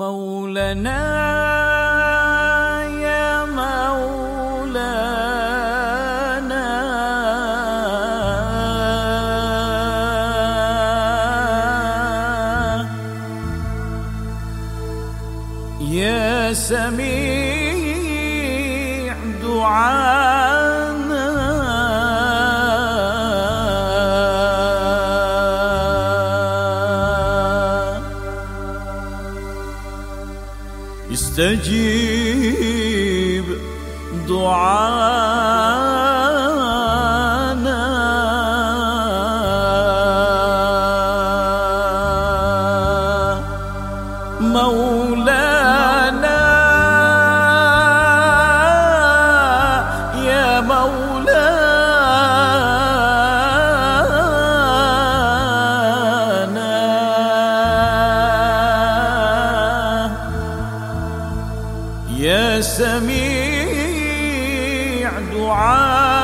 مولانا يا مولانا. يا سميع دعانا استجيب دعانا سميع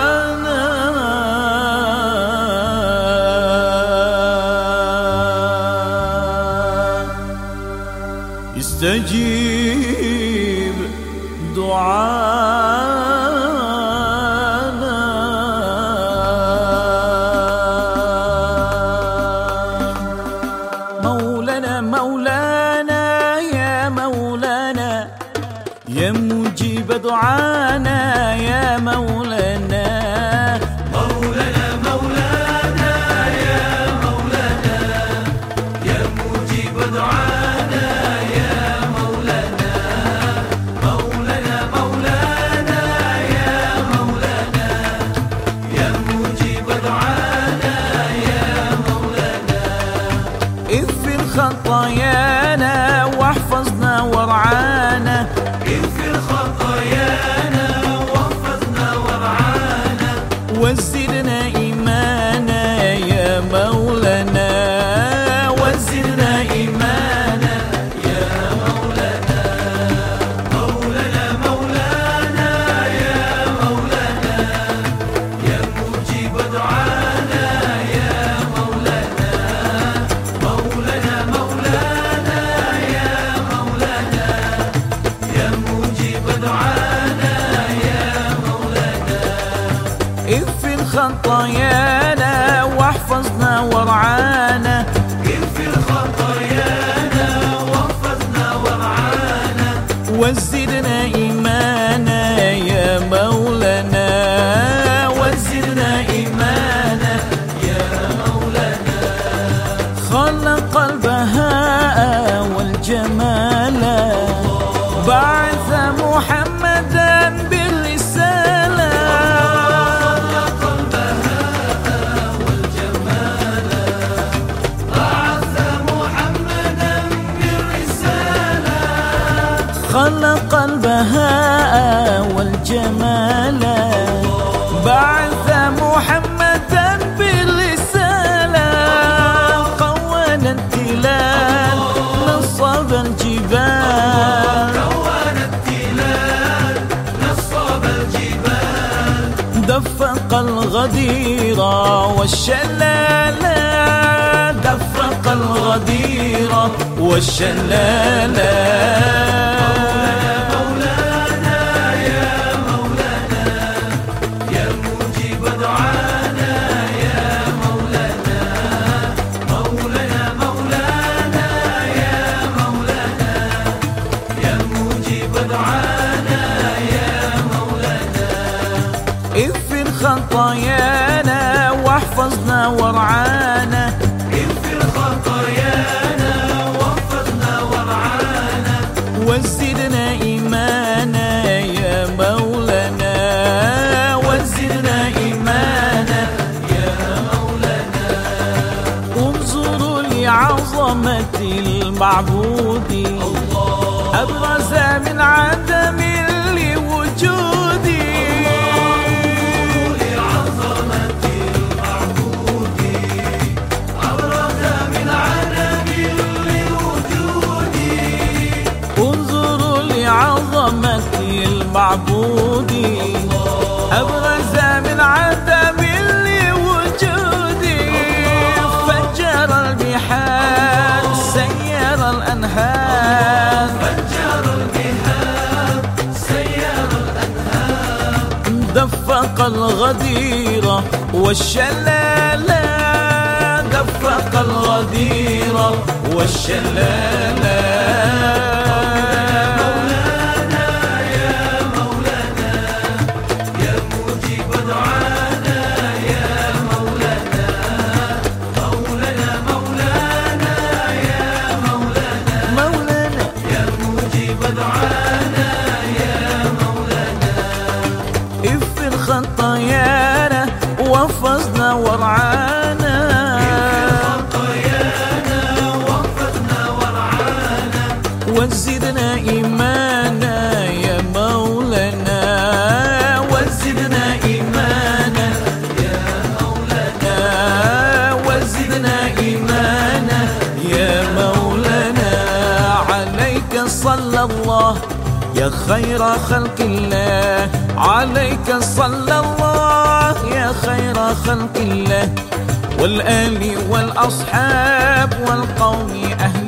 خطايانا واحفظنا وارعانا اغفر خطايانا واحفظنا وارعانا وزدنا إيمانا يا مولانا. وزدنا إيمانا يا مولانا. خلق البهاء والجمال. بعث خلق البهاء والجمال. بعث محمدا بالرسالة قوان التلال نصب الجبال. كون التلال نصب الجبال دفق الغدير والشلال دفق الغدير والشلال. خطايانا واحفظنا وارعانا اغفر خطايانا واحفظنا وارعانا وزدنا إيمانا يا مولانا. وزدنا إيمانا يا مولانا. انظروا لعظمة المعبود. أبرز من عدم الغديرة والشلالة دفق الغديرة والشلالة. وزدنا إيمانا يا مولانا. وزدنا إيمانا يا مولانا وزدنا إيمانا يا مولانا. عليك صلى الله يا خير خلق الله. عليك صلى الله يا خير خلق الله. والآل والأصحاب والقوم أهل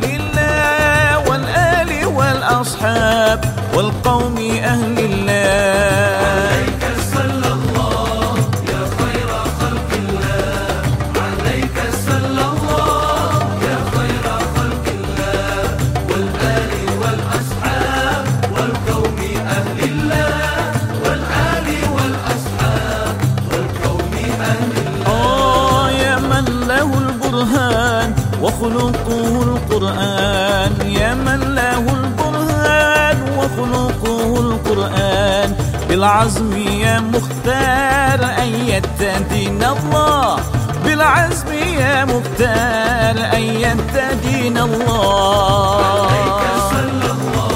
والأصحاب والقوم أهل الله. عليك صلى الله يا خير خلق الله عليك صلى الله يا خير خلق الله والآل والأصحاب والقوم أهل الله والآل والأصحاب والقوم أهل الله آه يا من له البرهان وخلقه بالعزم يا مختار أيدت دين الله. بالعزم يا مختار أيدت دين الله. عليك صلى الله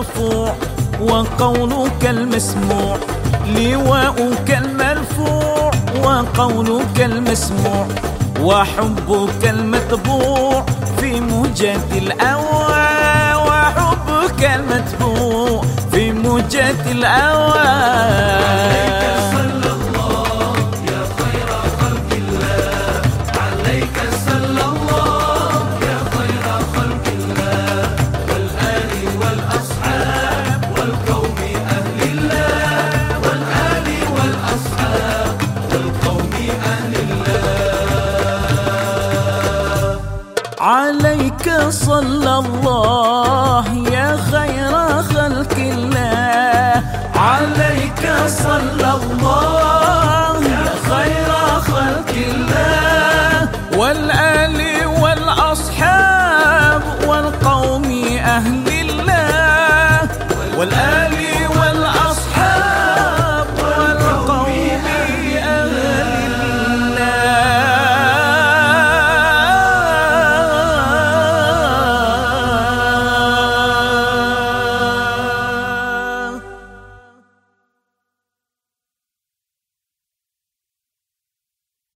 المرفوع وقولك المسموع. لواؤك المرفوع وقولك المسموع. وحبك المتبوع في موجة الأوى وحبك المتبوع في موجة الأوى صلى الله يا خير خلق الله. عليك صلى الله